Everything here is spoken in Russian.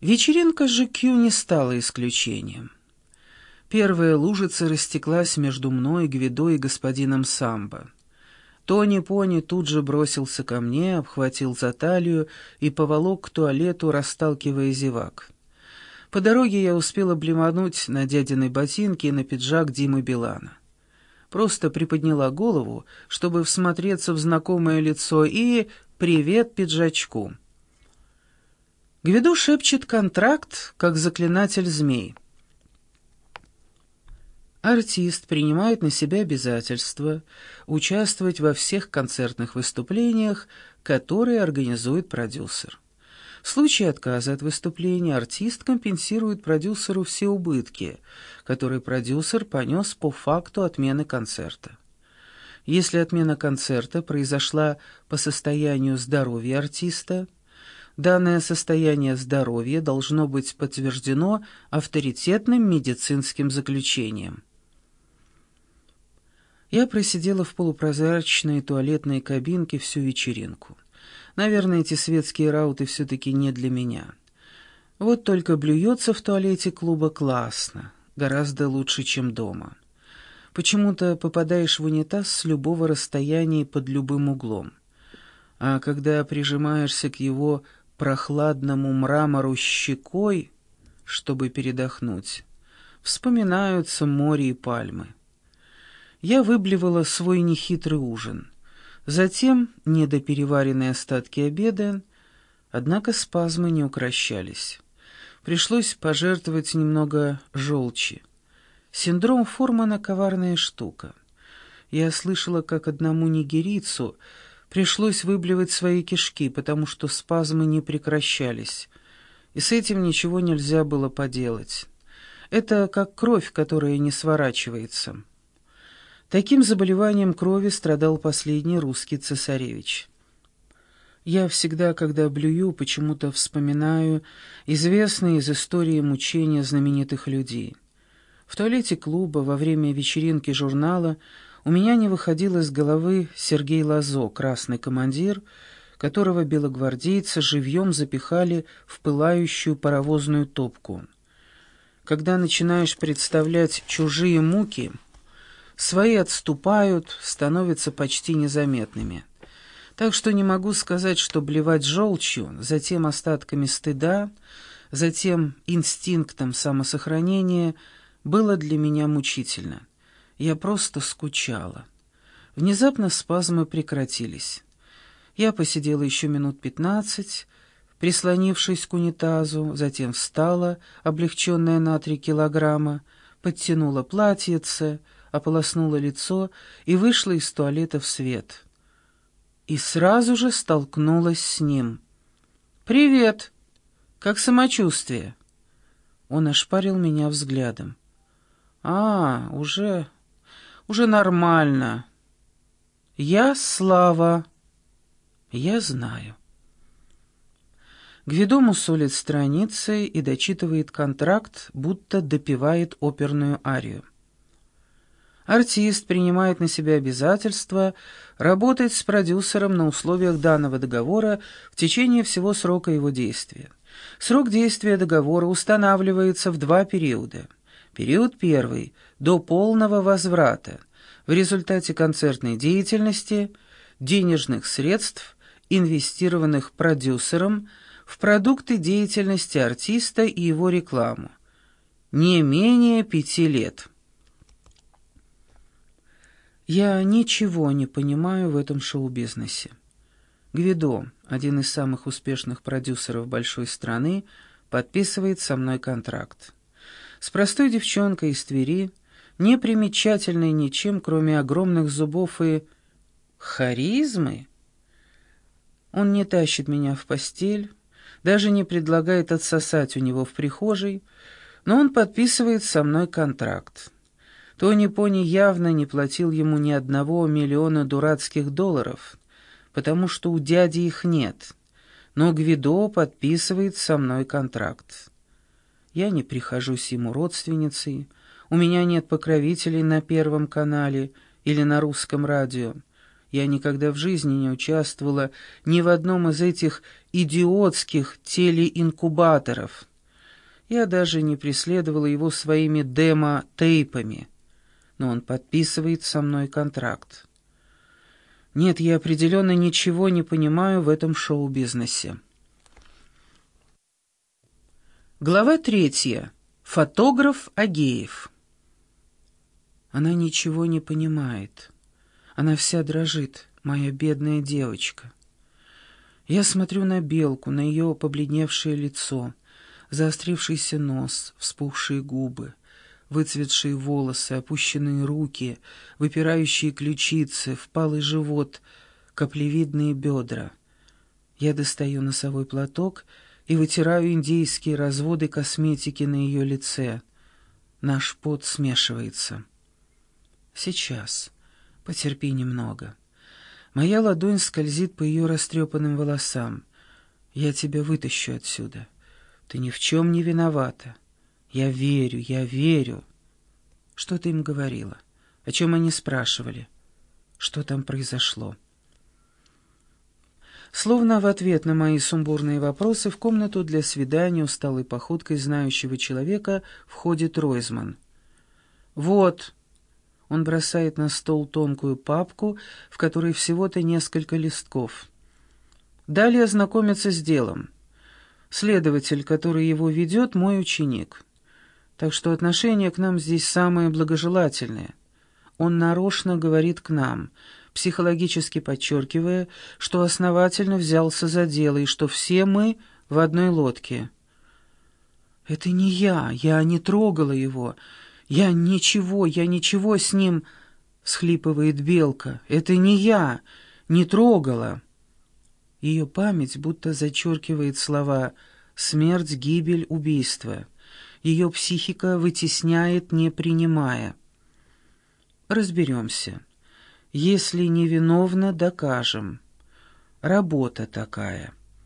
Вечеринка GQ не стала исключением. Первая лужица растеклась между мной, Гвидо и господином Самбо. Тони Пони тут же бросился ко мне, обхватил за талию и поволок к туалету, расталкивая зевак. По дороге я успела блемануть на дядиной ботинке и на пиджак Димы Билана. Просто приподняла голову, чтобы всмотреться в знакомое лицо, и «Привет пиджачку». Гвиду шепчет контракт, как заклинатель змей. Артист принимает на себя обязательство участвовать во всех концертных выступлениях, которые организует продюсер. В случае отказа от выступления артист компенсирует продюсеру все убытки, которые продюсер понес по факту отмены концерта. Если отмена концерта произошла по состоянию здоровья артиста, данное состояние здоровья должно быть подтверждено авторитетным медицинским заключением. Я просидела в полупрозрачной туалетной кабинке всю вечеринку. Наверное, эти светские рауты все-таки не для меня. Вот только блюется в туалете клуба классно, гораздо лучше, чем дома. Почему-то попадаешь в унитаз с любого расстояния и под любым углом. А когда прижимаешься к его прохладному мрамору щекой, чтобы передохнуть, вспоминаются море и пальмы. Я выблевала свой нехитрый ужин — Затем недопереваренные остатки обеда, однако спазмы не укращались. Пришлось пожертвовать немного желчи. Синдром Формана — коварная штука. Я слышала, как одному нигерийцу пришлось выблевать свои кишки, потому что спазмы не прекращались, и с этим ничего нельзя было поделать. Это как кровь, которая не сворачивается. Таким заболеванием крови страдал последний русский цесаревич. Я всегда, когда блюю, почему-то вспоминаю известные из истории мучения знаменитых людей. В туалете клуба во время вечеринки журнала у меня не выходил из головы Сергей Лазо, красный командир, которого белогвардейцы живьем запихали в пылающую паровозную топку. Когда начинаешь представлять чужие муки — Свои отступают, становятся почти незаметными. Так что не могу сказать, что блевать желчью, затем остатками стыда, затем инстинктом самосохранения было для меня мучительно. Я просто скучала. Внезапно спазмы прекратились. Я посидела еще минут пятнадцать, прислонившись к унитазу, затем встала, облегченная на три килограмма, подтянула платьице — ополоснула лицо и вышла из туалета в свет. И сразу же столкнулась с ним. «Привет! Как самочувствие?» Он ошпарил меня взглядом. «А, уже... уже нормально. Я Слава. Я знаю». Гвидо мусолит страницы и дочитывает контракт, будто допевает оперную арию. Артист принимает на себя обязательство работать с продюсером на условиях данного договора в течение всего срока его действия. Срок действия договора устанавливается в два периода. Период первый – до полного возврата, в результате концертной деятельности, денежных средств, инвестированных продюсером в продукты деятельности артиста и его рекламу. Не менее пяти лет. Я ничего не понимаю в этом шоу-бизнесе. Гвидо, один из самых успешных продюсеров большой страны, подписывает со мной контракт. С простой девчонкой из Твери, не примечательной ничем, кроме огромных зубов и харизмы. Он не тащит меня в постель, даже не предлагает отсосать у него в прихожей, но он подписывает со мной контракт. Тони Пони явно не платил ему ни одного миллиона дурацких долларов, потому что у дяди их нет, но Гвидо подписывает со мной контракт. Я не прихожусь ему родственницей, у меня нет покровителей на Первом канале или на русском радио. Я никогда в жизни не участвовала ни в одном из этих идиотских телеинкубаторов — Я даже не преследовала его своими демо-тейпами, но он подписывает со мной контракт. Нет, я определенно ничего не понимаю в этом шоу-бизнесе. Глава третья. Фотограф Агеев. Она ничего не понимает. Она вся дрожит, моя бедная девочка. Я смотрю на белку, на ее побледневшее лицо, заострившийся нос, вспухшие губы, выцветшие волосы, опущенные руки, выпирающие ключицы, впалый живот, каплевидные бедра. Я достаю носовой платок и вытираю индийские разводы косметики на ее лице. Наш пот смешивается. Сейчас. Потерпи немного. Моя ладонь скользит по ее растрепанным волосам. Я тебя вытащу отсюда. Ты ни в чем не виновата. Я верю, я верю. Что ты им говорила? О чем они спрашивали? Что там произошло?» Словно в ответ на мои сумбурные вопросы в комнату для свидания усталой походкой знающего человека входит Ройзман. «Вот». Он бросает на стол тонкую папку, в которой всего-то несколько листков. Далее знакомиться с делом. Следователь, который его ведет, мой ученик. Так что отношение к нам здесь самое благожелательное. Он нарочно говорит к нам — психологически подчеркивая, что основательно взялся за дело и что все мы в одной лодке. «Это не я, я не трогала его, я ничего, я ничего с ним...» — схлипывает Белка. «Это не я, не трогала». Ее память будто зачеркивает слова «смерть», «гибель», «убийство». Ее психика вытесняет, не принимая. Разберемся. Если невиновна, докажем. Работа такая.